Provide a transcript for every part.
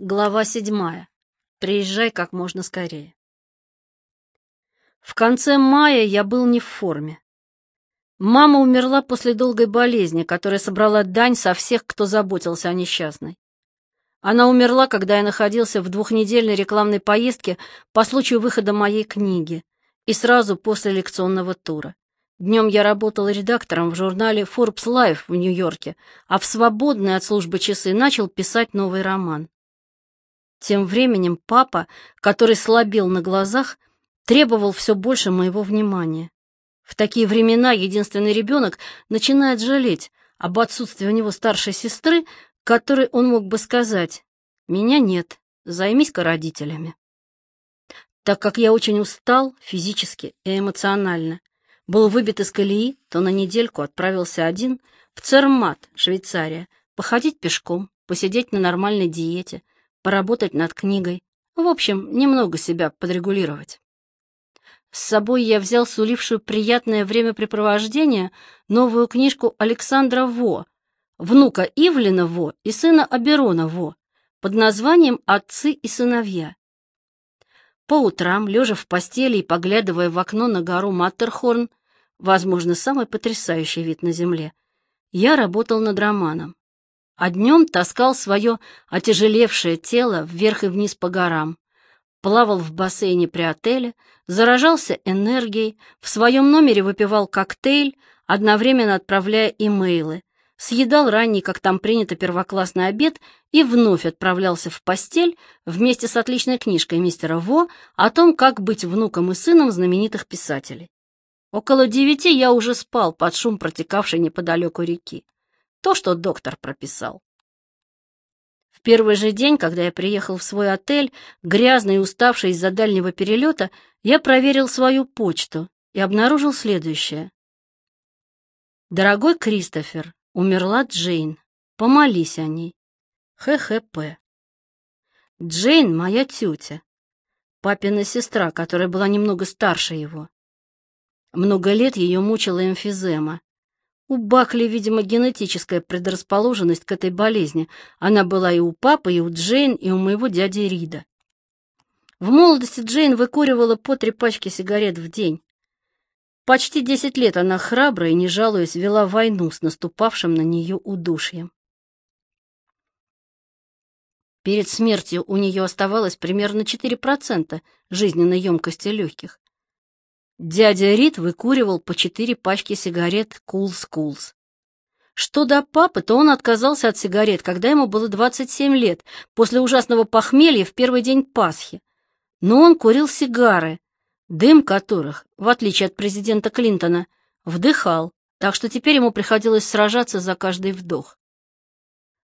Глава седьмая. Приезжай как можно скорее. В конце мая я был не в форме. Мама умерла после долгой болезни, которая собрала дань со всех, кто заботился о несчастной. Она умерла, когда я находился в двухнедельной рекламной поездке по случаю выхода моей книги и сразу после лекционного тура. Днем я работал редактором в журнале Forbes Life в Нью-Йорке, а в свободные от службы часы начал писать новый роман. Тем временем папа, который слабел на глазах, требовал все больше моего внимания. В такие времена единственный ребенок начинает жалеть об отсутствии у него старшей сестры, которой он мог бы сказать «Меня нет, займись-ка родителями». Так как я очень устал физически и эмоционально, был выбит из колеи, то на недельку отправился один в Цермат, Швейцария, походить пешком, посидеть на нормальной диете, поработать над книгой, в общем, немного себя подрегулировать. С собой я взял сулившую приятное времяпрепровождение новую книжку Александра Во, внука Ивлина Во и сына Аберона Во, под названием «Отцы и сыновья». По утрам, лежа в постели и поглядывая в окно на гору Маттерхорн, возможно, самый потрясающий вид на земле, я работал над романом а днем таскал свое отяжелевшее тело вверх и вниз по горам, плавал в бассейне при отеле, заражался энергией, в своем номере выпивал коктейль, одновременно отправляя имейлы, съедал ранний, как там принято, первоклассный обед и вновь отправлялся в постель вместе с отличной книжкой мистера Во о том, как быть внуком и сыном знаменитых писателей. Около девяти я уже спал под шум протекавшей неподалеку реки. То, что доктор прописал. В первый же день, когда я приехал в свой отель, грязный и уставший из-за дальнего перелета, я проверил свою почту и обнаружил следующее. «Дорогой Кристофер, умерла Джейн. Помолись о ней. ХХП. Джейн — моя тетя, папина сестра, которая была немного старше его. Много лет ее мучила эмфизема. У Бакли, видимо, генетическая предрасположенность к этой болезни. Она была и у папы, и у Джейн, и у моего дяди Рида. В молодости Джейн выкуривала по три пачки сигарет в день. Почти десять лет она храбро и, не жалуясь, вела войну с наступавшим на нее удушьем. Перед смертью у нее оставалось примерно 4% жизненной емкости легких. Дядя Рид выкуривал по четыре пачки сигарет «Кулс-Кулс». Что до папы, то он отказался от сигарет, когда ему было 27 лет, после ужасного похмелья в первый день Пасхи. Но он курил сигары, дым которых, в отличие от президента Клинтона, вдыхал, так что теперь ему приходилось сражаться за каждый вдох.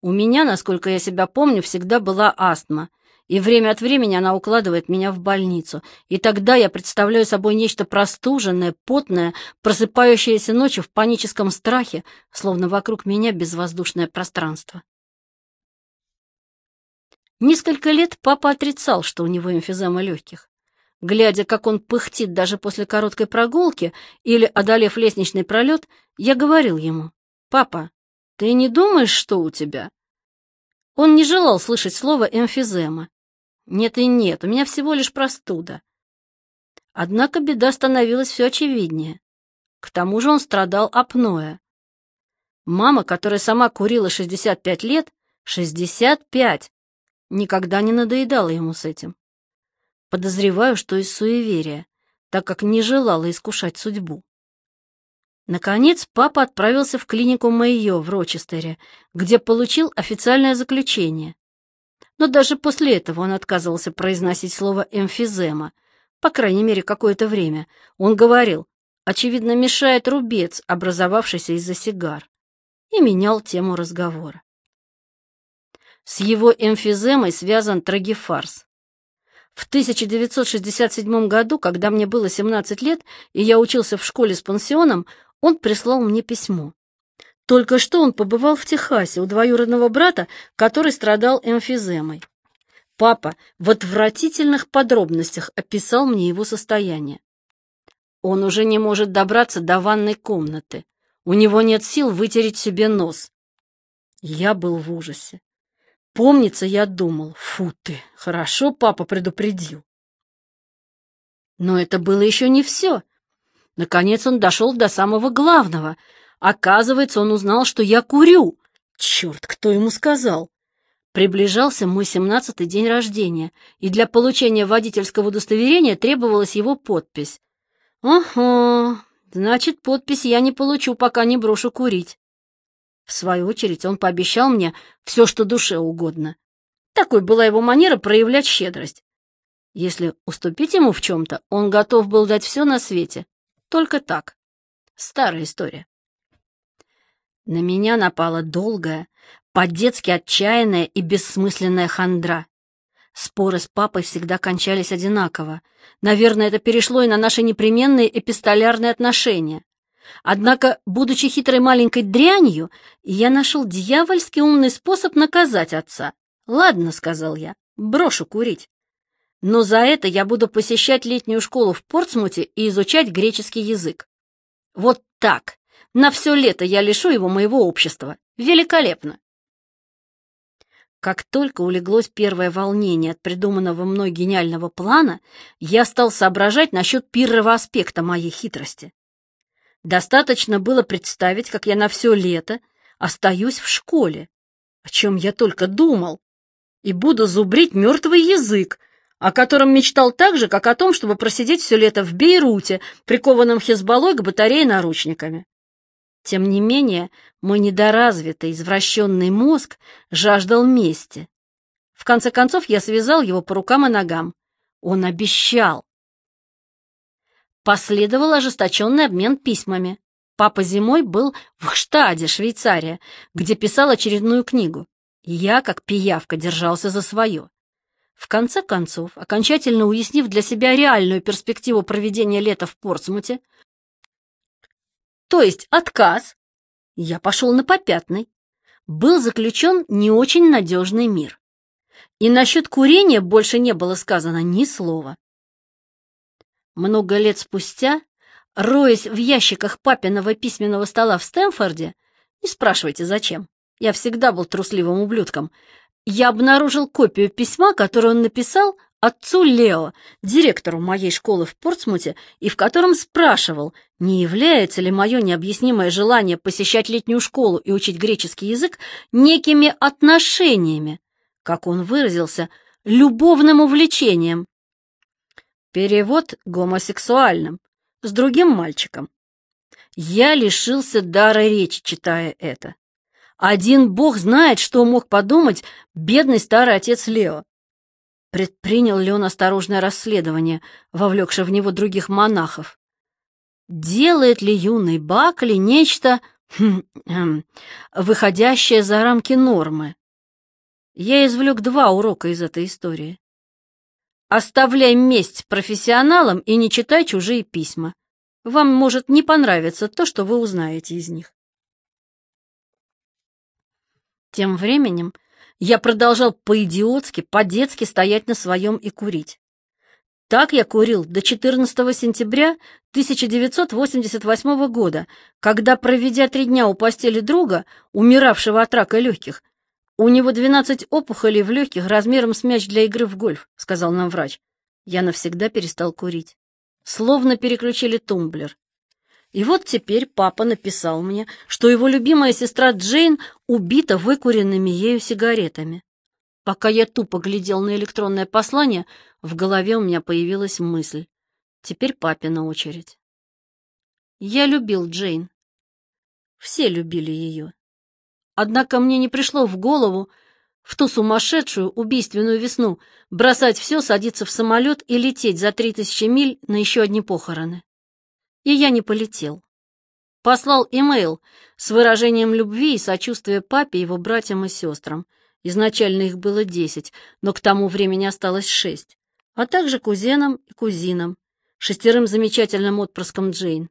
У меня, насколько я себя помню, всегда была астма, и время от времени она укладывает меня в больницу, и тогда я представляю собой нечто простуженное, потное, просыпающееся ночью в паническом страхе, словно вокруг меня безвоздушное пространство. Несколько лет папа отрицал, что у него эмфизема легких. Глядя, как он пыхтит даже после короткой прогулки или, одолев лестничный пролет, я говорил ему, «Папа, ты не думаешь, что у тебя?» Он не желал слышать слово «эмфизема», нет и нет, у меня всего лишь простуда. Однако беда становилась все очевиднее. К тому же он страдал апноэ. Мама, которая сама курила 65 лет, 65, никогда не надоедала ему с этим. Подозреваю, что из суеверия, так как не желала искушать судьбу. Наконец, папа отправился в клинику Мэйо в Рочестере, где получил официальное заключение но даже после этого он отказывался произносить слово «эмфизема», по крайней мере, какое-то время. Он говорил, очевидно, мешает рубец, образовавшийся из-за сигар, и менял тему разговора. С его эмфиземой связан трагефарс. В 1967 году, когда мне было 17 лет, и я учился в школе с пансионом, он прислал мне письмо. Только что он побывал в Техасе у двоюродного брата, который страдал эмфиземой. Папа в отвратительных подробностях описал мне его состояние. Он уже не может добраться до ванной комнаты. У него нет сил вытереть себе нос. Я был в ужасе. Помнится, я думал, фу ты, хорошо папа предупредил. Но это было еще не все. Наконец он дошел до самого главного. Оказывается, он узнал, что я курю. Черт, кто ему сказал? Приближался мой семнадцатый день рождения, и для получения водительского удостоверения требовалась его подпись. Ого, значит, подпись я не получу, пока не брошу курить. В свою очередь он пообещал мне все, что душе угодно. Такой была его манера проявлять щедрость. Если уступить ему в чем-то, он готов был дать все на свете. Только так. Старая история. На меня напала долгая, по-детски отчаянная и бессмысленная хандра. Споры с папой всегда кончались одинаково. Наверное, это перешло и на наши непременные эпистолярные отношения. Однако, будучи хитрой маленькой дрянью, я нашел дьявольски умный способ наказать отца. «Ладно», — сказал я, — «брошу курить. Но за это я буду посещать летнюю школу в Портсмуте и изучать греческий язык. Вот так. На все лето я лишу его моего общества. Великолепно!» Как только улеглось первое волнение от придуманного мной гениального плана, я стал соображать насчет первого аспекта моей хитрости. Достаточно было представить, как я на все лето остаюсь в школе, о чем я только думал, и буду зубрить мертвый язык, о котором мечтал так же, как о том, чтобы просидеть все лето в Бейруте, прикованном Хизбаллой к батарее наручниками. Тем не менее, мой недоразвитый, извращенный мозг жаждал мести. В конце концов, я связал его по рукам и ногам. Он обещал. Последовал ожесточенный обмен письмами. Папа зимой был в Штаде, Швейцария, где писал очередную книгу. Я, как пиявка, держался за свое. В конце концов, окончательно уяснив для себя реальную перспективу проведения лета в Портсмуте, то есть отказ, я пошел на попятный. Был заключен не очень надежный мир. И насчет курения больше не было сказано ни слова. Много лет спустя, роясь в ящиках папиного письменного стола в Стэнфорде, не спрашивайте зачем, я всегда был трусливым ублюдком, я обнаружил копию письма, которое он написал отцу Лео, директору моей школы в Портсмуте, и в котором спрашивал, не является ли мое необъяснимое желание посещать летнюю школу и учить греческий язык некими отношениями, как он выразился, любовным увлечением. Перевод гомосексуальным, с другим мальчиком. Я лишился дара речи, читая это. Один бог знает, что мог подумать бедный старый отец Лео. Предпринял ли он осторожное расследование, вовлекшее в него других монахов? Делает ли юный Бакли нечто, хм, эм, выходящее за рамки нормы? Я извлек два урока из этой истории. Оставляй месть профессионалам и не читай чужие письма. Вам может не понравиться то, что вы узнаете из них. Тем временем я продолжал по-идиотски, по-детски стоять на своем и курить. Так я курил до 14 сентября 1988 года, когда, проведя три дня у постели друга, умиравшего от рака легких, у него 12 опухолей в легких размером с мяч для игры в гольф, сказал нам врач. Я навсегда перестал курить. Словно переключили тумблер. И вот теперь папа написал мне, что его любимая сестра Джейн убита выкуренными ею сигаретами. Пока я тупо глядел на электронное послание, в голове у меня появилась мысль. Теперь папина очередь. Я любил Джейн. Все любили ее. Однако мне не пришло в голову в ту сумасшедшую убийственную весну бросать все, садиться в самолет и лететь за три тысячи миль на еще одни похороны и я не полетел. Послал имейл с выражением любви и сочувствия папе, его братьям и сестрам. Изначально их было десять, но к тому времени осталось шесть, а также кузенам и кузинам, шестерым замечательным отпрыском Джейн,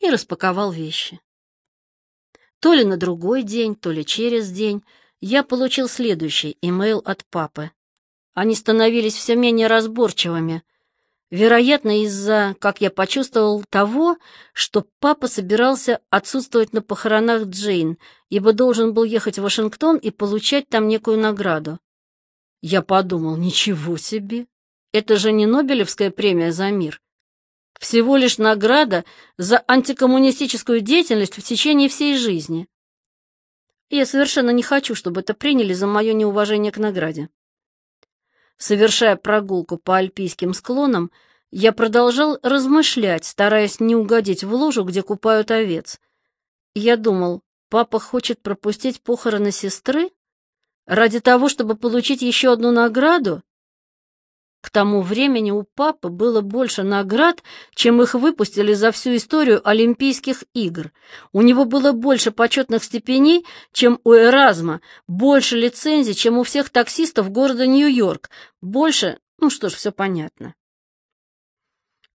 и распаковал вещи. То ли на другой день, то ли через день я получил следующий имейл от папы. Они становились все менее разборчивыми, Вероятно, из-за, как я почувствовал, того, что папа собирался отсутствовать на похоронах Джейн, ибо должен был ехать в Вашингтон и получать там некую награду. Я подумал, ничего себе! Это же не Нобелевская премия за мир. Всего лишь награда за антикоммунистическую деятельность в течение всей жизни. Я совершенно не хочу, чтобы это приняли за мое неуважение к награде. Совершая прогулку по альпийским склонам, я продолжал размышлять, стараясь не угодить в лужу, где купают овец. Я думал, папа хочет пропустить похороны сестры? Ради того, чтобы получить еще одну награду? К тому времени у папы было больше наград, чем их выпустили за всю историю Олимпийских игр. У него было больше почетных степеней, чем у Эразма, больше лицензий, чем у всех таксистов города Нью-Йорк, больше, ну что ж, все понятно.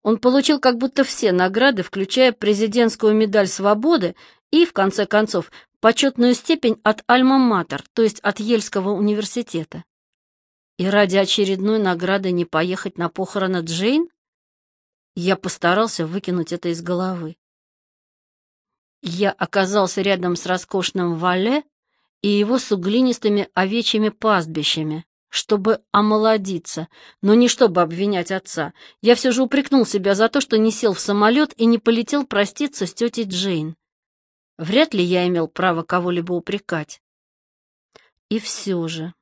Он получил как будто все награды, включая президентскую медаль свободы и, в конце концов, почетную степень от Альма-Матер, то есть от Ельского университета. И ради очередной награды не поехать на похороны Джейн? Я постарался выкинуть это из головы. Я оказался рядом с роскошным Вале и его суглинистыми овечьими пастбищами, чтобы омолодиться, но не чтобы обвинять отца. Я все же упрекнул себя за то, что не сел в самолет и не полетел проститься с тетей Джейн. Вряд ли я имел право кого-либо упрекать. И все же...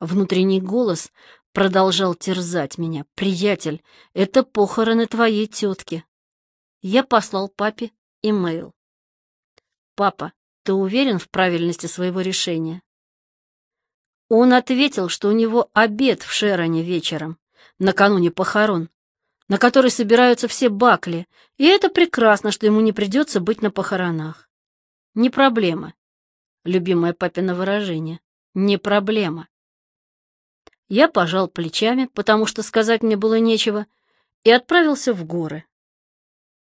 Внутренний голос продолжал терзать меня. «Приятель, это похороны твоей тетки». Я послал папе имейл. «Папа, ты уверен в правильности своего решения?» Он ответил, что у него обед в Шероне вечером, накануне похорон, на который собираются все Бакли, и это прекрасно, что ему не придется быть на похоронах. Не проблема. Любимое папино выражение. Не проблема. Я пожал плечами, потому что сказать мне было нечего, и отправился в горы.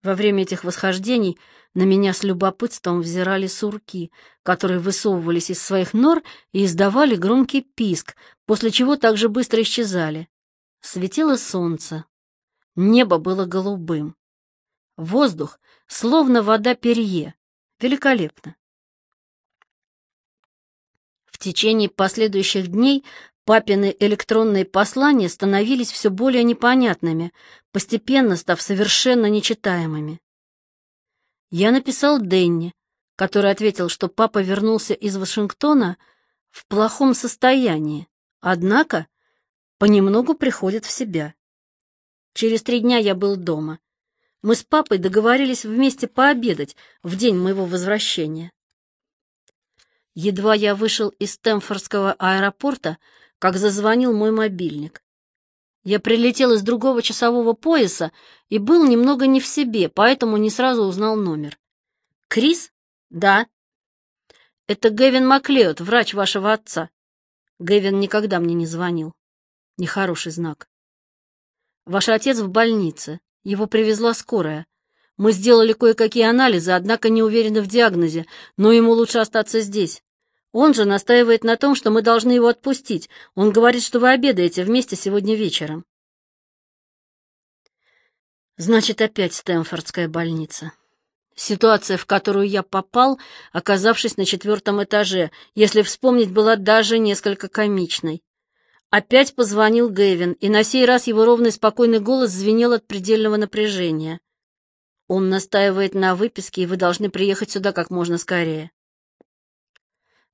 Во время этих восхождений на меня с любопытством взирали сурки, которые высовывались из своих нор и издавали громкий писк, после чего также быстро исчезали. Светило солнце. Небо было голубым. Воздух, словно вода перье. Великолепно. В течение последующих дней Папины электронные послания становились все более непонятными, постепенно став совершенно нечитаемыми. Я написал Денни, который ответил, что папа вернулся из Вашингтона в плохом состоянии, однако понемногу приходит в себя. Через три дня я был дома. Мы с папой договорились вместе пообедать в день моего возвращения. Едва я вышел из Стэмфордского аэропорта, как зазвонил мой мобильник. Я прилетел из другого часового пояса и был немного не в себе, поэтому не сразу узнал номер. «Крис?» «Да». «Это Гэвин Маклеод, врач вашего отца». Гэвин никогда мне не звонил. Нехороший знак. «Ваш отец в больнице. Его привезла скорая. Мы сделали кое-какие анализы, однако не уверены в диагнозе, но ему лучше остаться здесь. Он же настаивает на том, что мы должны его отпустить. Он говорит, что вы обедаете вместе сегодня вечером. Значит, опять Стэнфордская больница. Ситуация, в которую я попал, оказавшись на четвертом этаже, если вспомнить, была даже несколько комичной. Опять позвонил Гэвин, и на сей раз его ровный спокойный голос звенел от предельного напряжения. Он настаивает на выписке, и вы должны приехать сюда как можно скорее.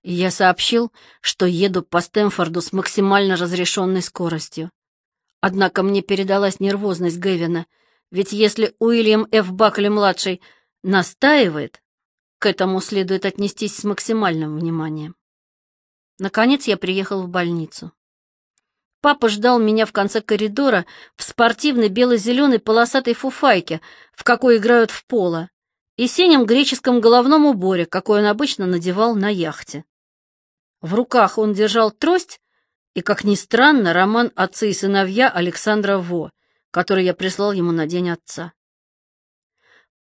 Я сообщил, что еду по Стэнфорду с максимально разрешенной скоростью. Однако мне передалась нервозность Гэвина, ведь если Уильям Ф. Бакли-младший настаивает, к этому следует отнестись с максимальным вниманием. Наконец я приехал в больницу. Папа ждал меня в конце коридора в спортивной бело-зеленой полосатой фуфайке, в какой играют в поло, и синем греческом головном уборе, какой он обычно надевал на яхте. В руках он держал трость и, как ни странно, роман «Отцы и сыновья» Александра Во, который я прислал ему на День Отца.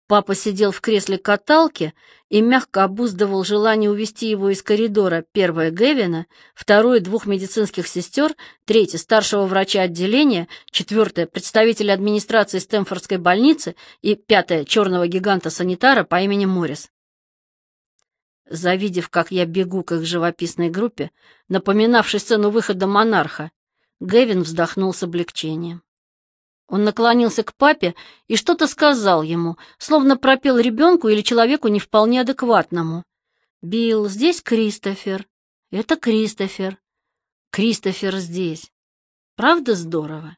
Папа сидел в кресле каталки и мягко обуздывал желание увести его из коридора первое Гевина, второе двух медицинских сестер, третье старшего врача отделения, четвертое представителя администрации Стэнфордской больницы и пятое черного гиганта-санитара по имени Моррис. Завидев, как я бегу к их живописной группе, напоминавшей сцену выхода монарха, Гевин вздохнул с облегчением. Он наклонился к папе и что-то сказал ему, словно пропел ребенку или человеку не вполне адекватному. «Билл, здесь Кристофер. Это Кристофер. Кристофер здесь. Правда здорово?»